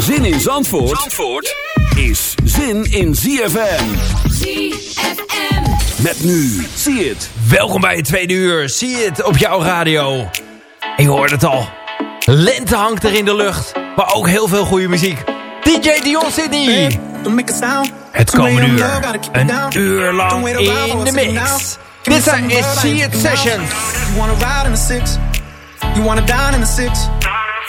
Zin in Zandvoort, Zandvoort is zin in ZFM. ZFM. Met nu, zie het. Welkom bij het tweede uur. Zie het op jouw radio. En je hoort het al. Lente hangt er in de lucht. Maar ook heel veel goede muziek. DJ Dion Sydney. Het komende uur. Een uur lang in de mix. Dit zijn is See It Sessions. You wanna ride in the six. You wanna dine in the six.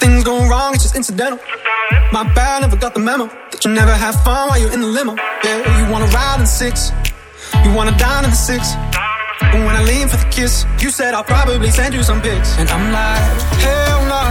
things go wrong, it's just incidental. My bad, never got the memo. That you never have fun while you're in the limo. Yeah, you wanna ride in six. You wanna dine in the six. But when I lean for the kiss, you said I'll probably send you some pics. And I'm like, hell nah,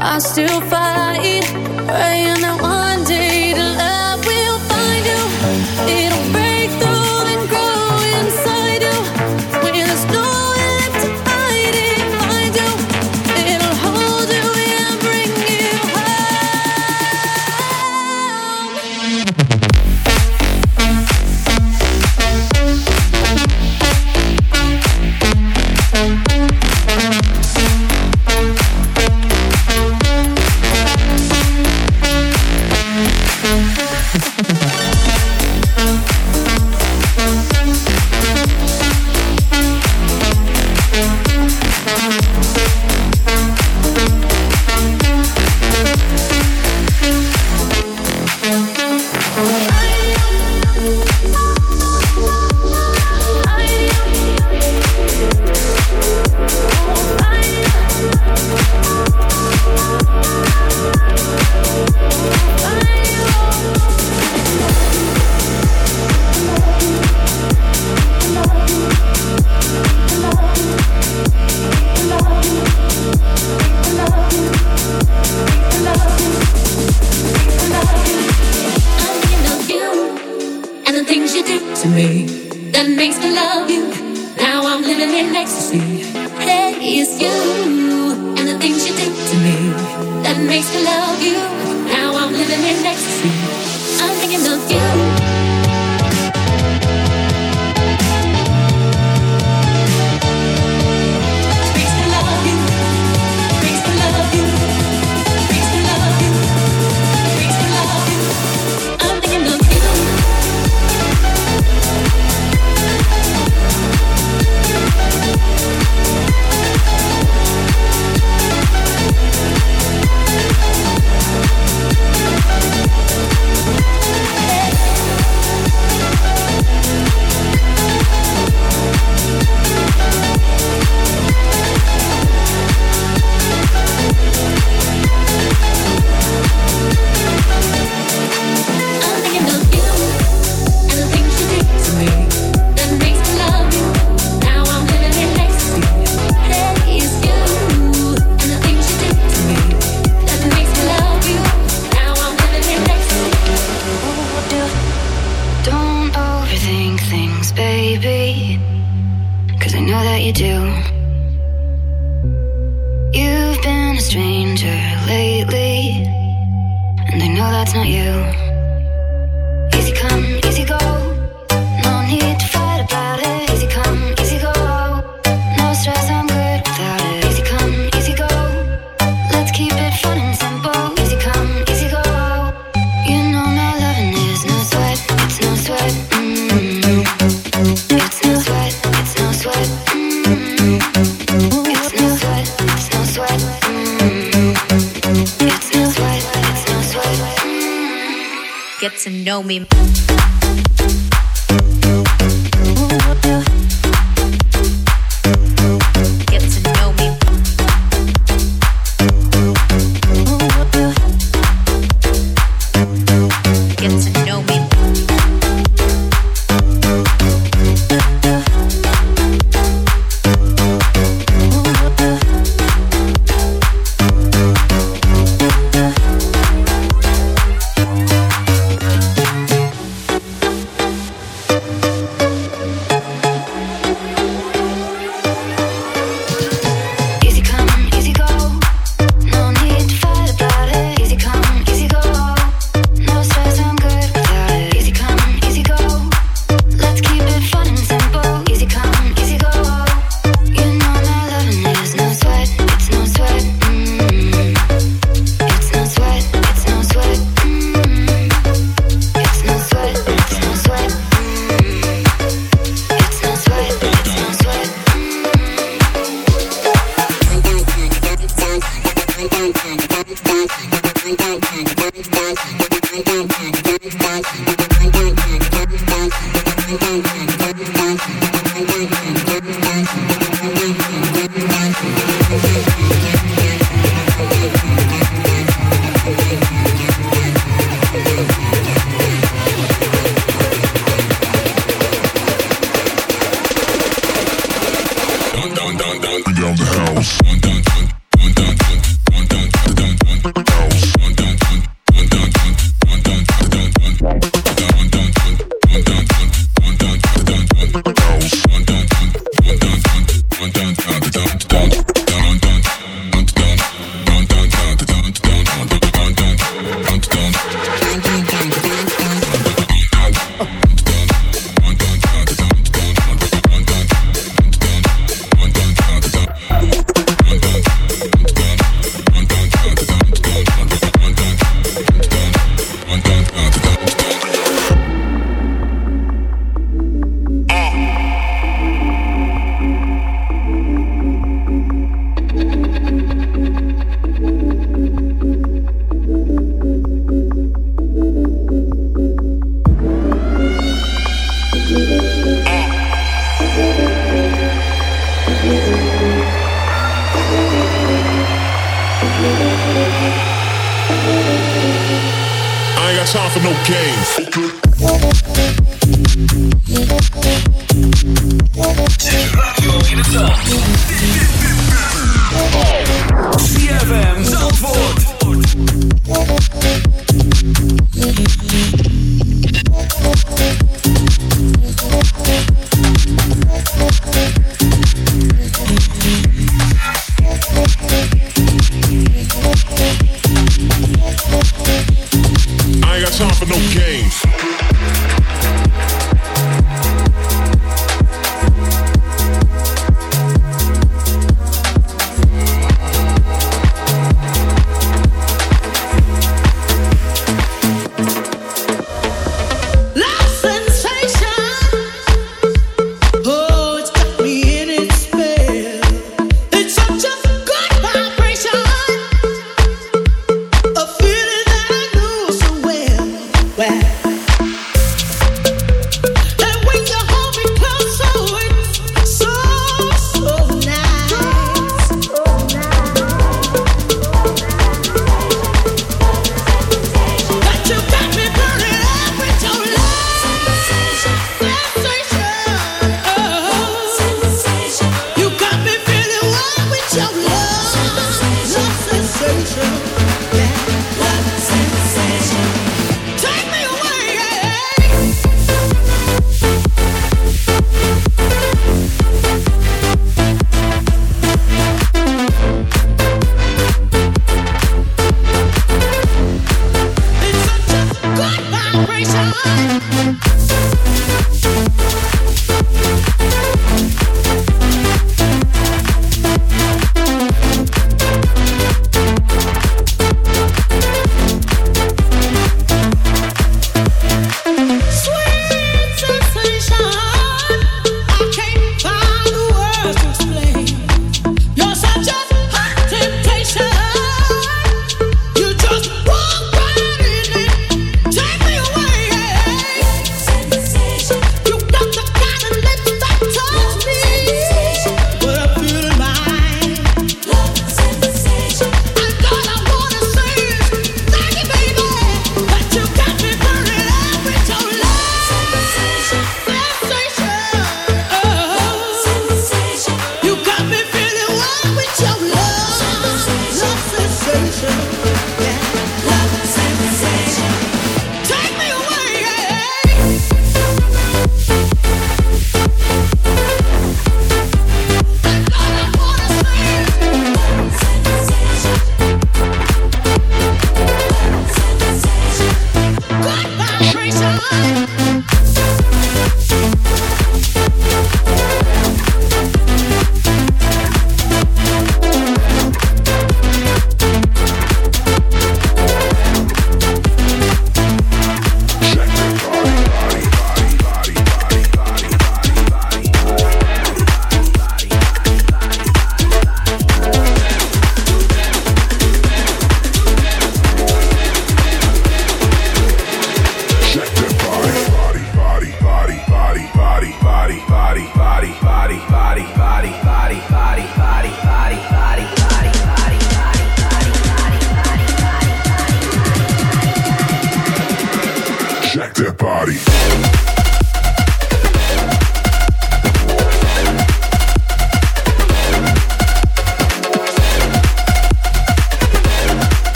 I still fight.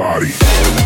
body.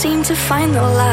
seem to find the light.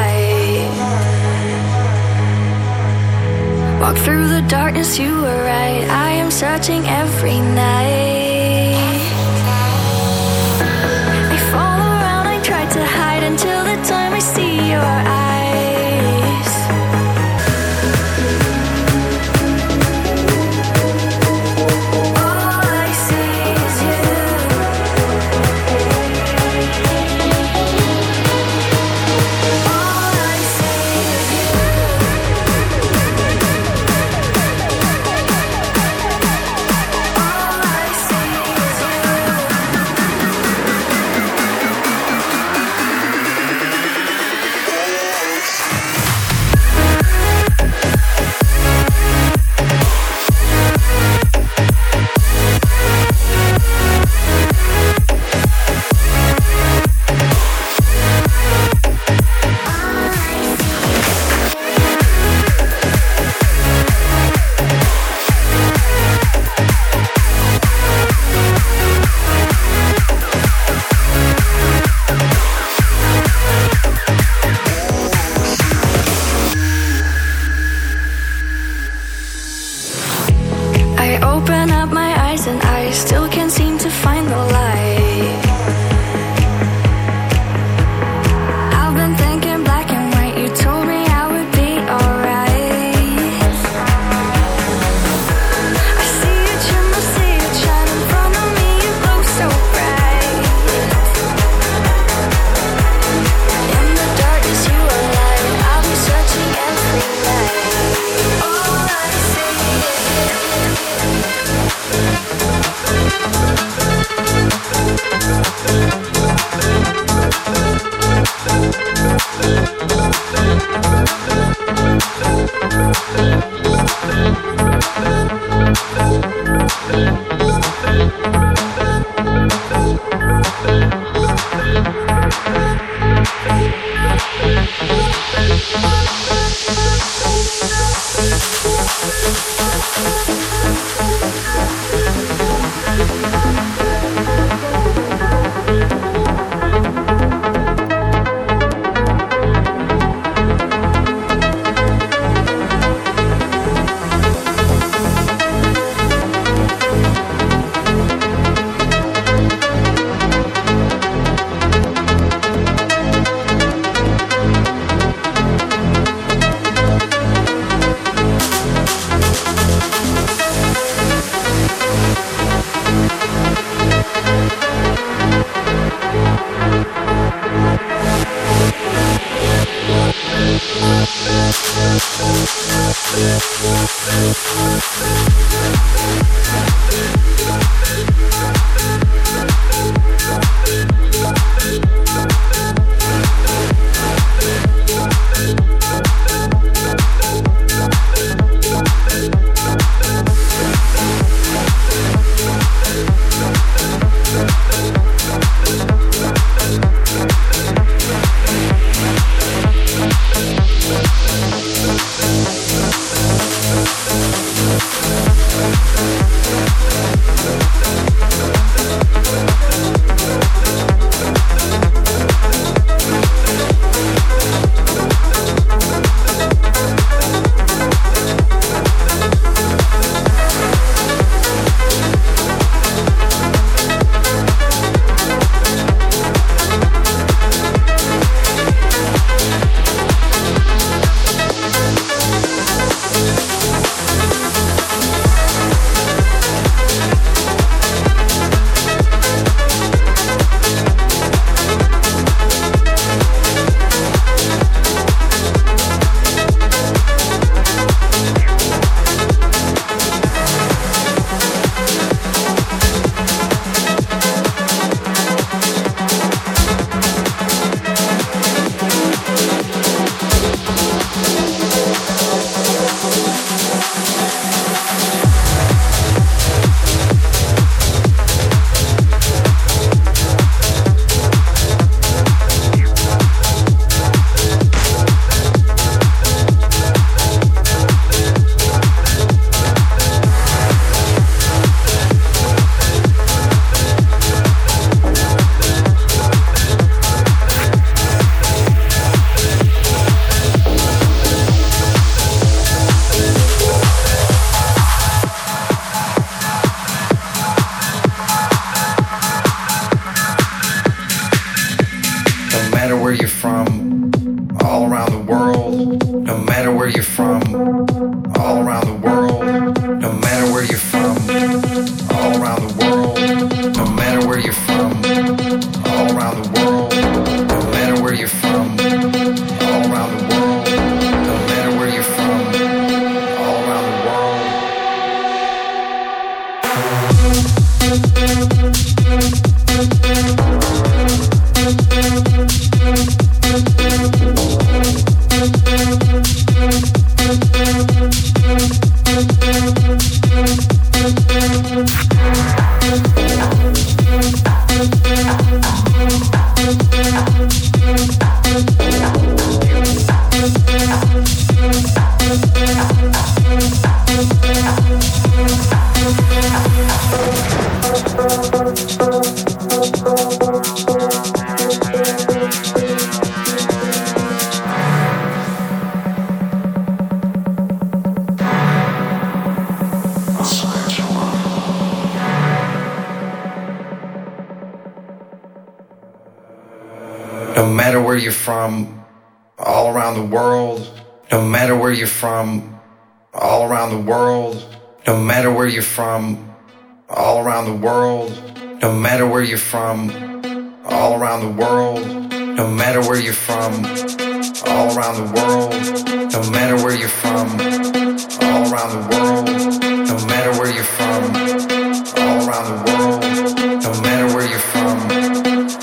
around the world, no matter where you're from,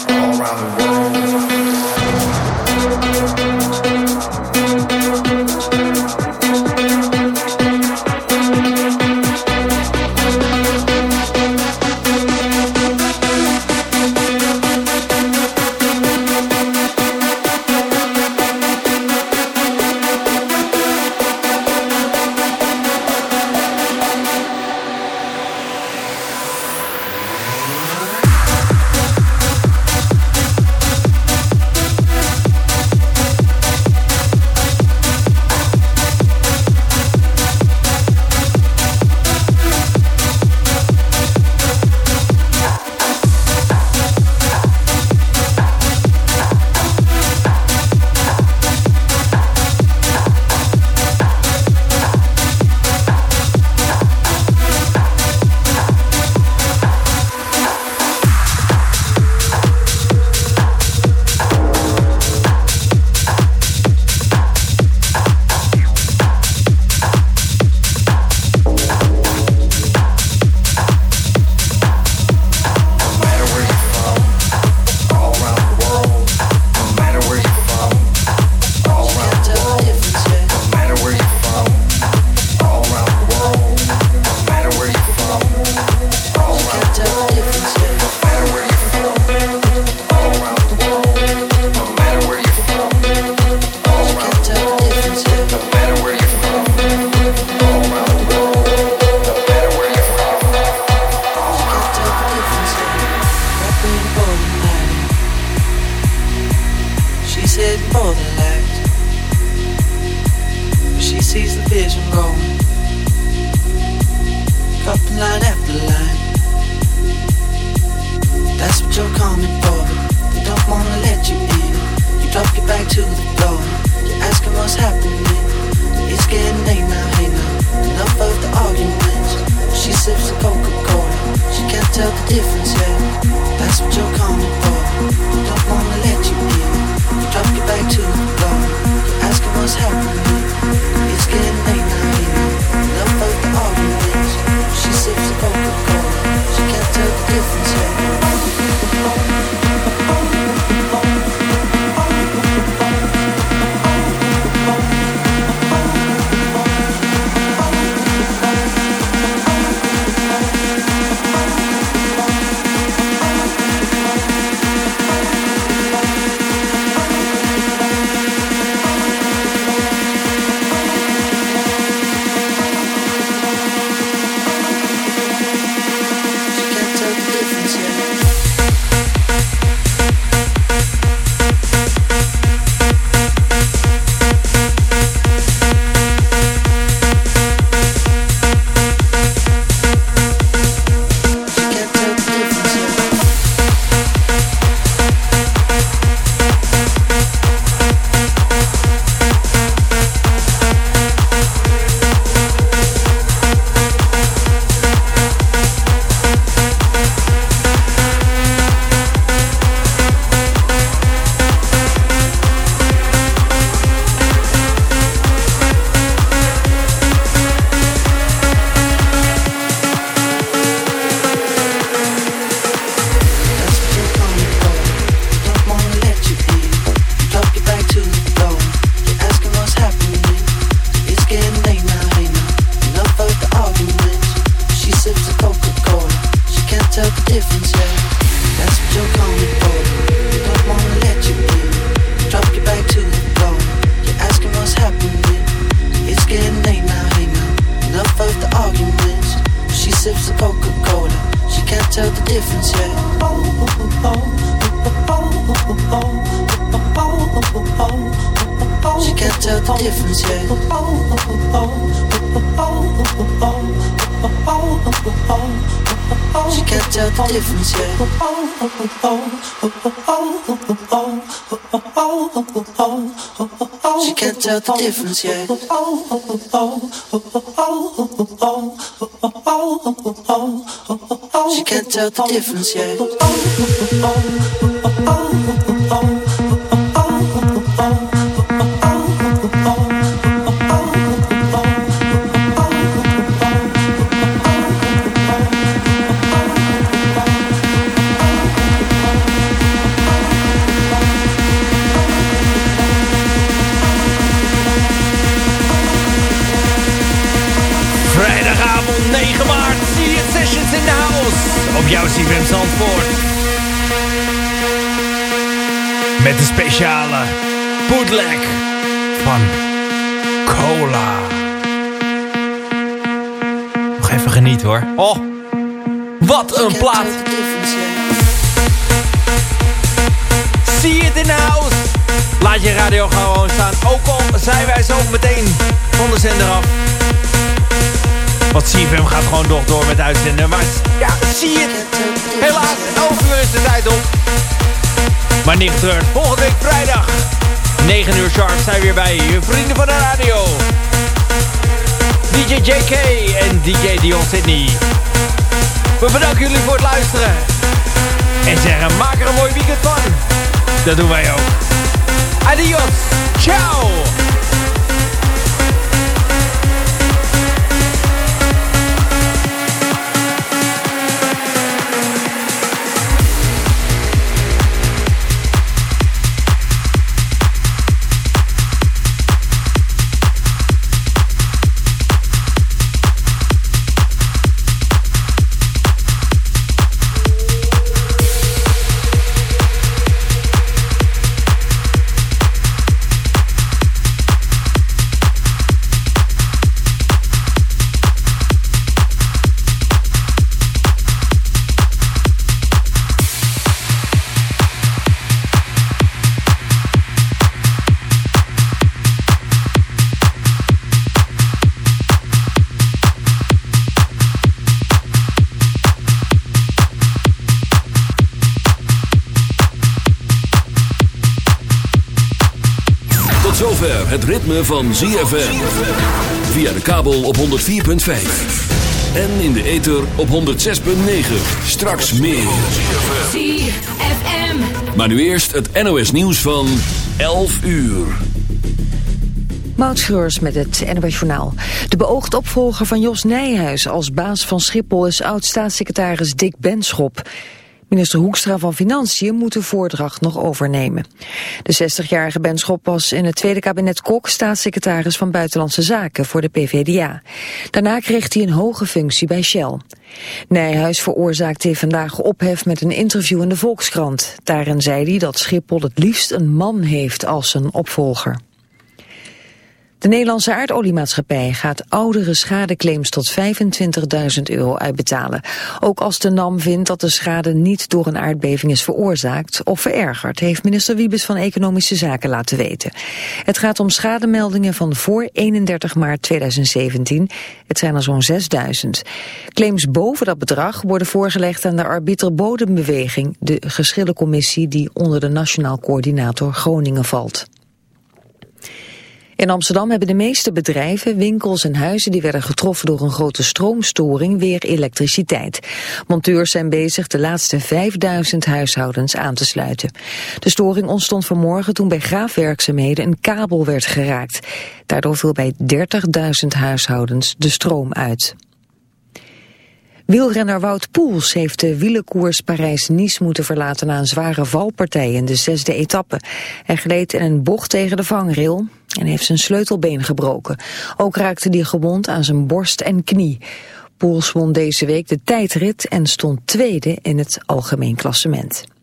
all around the world. you go. Tell the difference yet. She can't tell the difference yet. Met de speciale bootleg van Cola. Nog even genieten hoor. Oh, wat een plaat. Zie het in de house. Laat je radio gewoon staan. Ook al zijn wij zo meteen van de zender af. Want CFM gaat gewoon nog door met uitzenden. Maar ja, zie het. Helaas, 11 uur is de tijd op. Maar niet getreurd. Volgende week vrijdag. 9 uur sharp zijn we weer bij je vrienden van de radio. DJ JK en DJ Dion Sydney. We bedanken jullie voor het luisteren. En zeggen, maak er een mooi weekend van. Dat doen wij ook. Adios. Ciao. Het ritme van ZFM. Via de kabel op 104.5. En in de ether op 106.9. Straks meer. ZFM. Maar nu eerst het NOS nieuws van 11 uur. Mautschreurs met het NOS Journaal. De beoogd opvolger van Jos Nijhuis als baas van Schiphol is oud-staatssecretaris Dick Benschop. Minister Hoekstra van Financiën moet de voordracht nog overnemen. De 60-jarige Benschop was in het tweede kabinet Kok staatssecretaris van Buitenlandse Zaken voor de PVDA. Daarna kreeg hij een hoge functie bij Shell. Nijhuis veroorzaakte vandaag ophef met een interview in de Volkskrant. Daarin zei hij dat Schiphol het liefst een man heeft als zijn opvolger. De Nederlandse aardoliemaatschappij gaat oudere schadeclaims tot 25.000 euro uitbetalen. Ook als de NAM vindt dat de schade niet door een aardbeving is veroorzaakt of verergerd, heeft minister Wiebes van Economische Zaken laten weten. Het gaat om schademeldingen van voor 31 maart 2017. Het zijn er zo'n 6000. Claims boven dat bedrag worden voorgelegd aan de arbiter Bodembeweging, de geschillencommissie die onder de Nationaal Coördinator Groningen valt. In Amsterdam hebben de meeste bedrijven, winkels en huizen die werden getroffen door een grote stroomstoring weer elektriciteit. Monteurs zijn bezig de laatste 5000 huishoudens aan te sluiten. De storing ontstond vanmorgen toen bij graafwerkzaamheden een kabel werd geraakt. Daardoor viel bij 30.000 huishoudens de stroom uit. Wielrenner Wout Poels heeft de wielenkoers Parijs-Nice moeten verlaten na een zware valpartij in de zesde etappe. Hij gleed in een bocht tegen de vangrail en heeft zijn sleutelbeen gebroken. Ook raakte hij gewond aan zijn borst en knie. Poels won deze week de tijdrit en stond tweede in het algemeen klassement.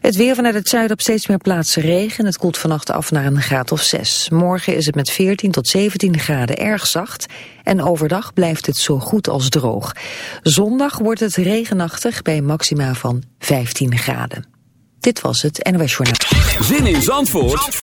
Het weer vanuit het zuiden op steeds meer plaatsen regen. Het koelt vannacht af naar een graad of 6. Morgen is het met 14 tot 17 graden erg zacht. En overdag blijft het zo goed als droog. Zondag wordt het regenachtig bij maxima van 15 graden. Dit was het NOS Journaal. Zin in Zandvoort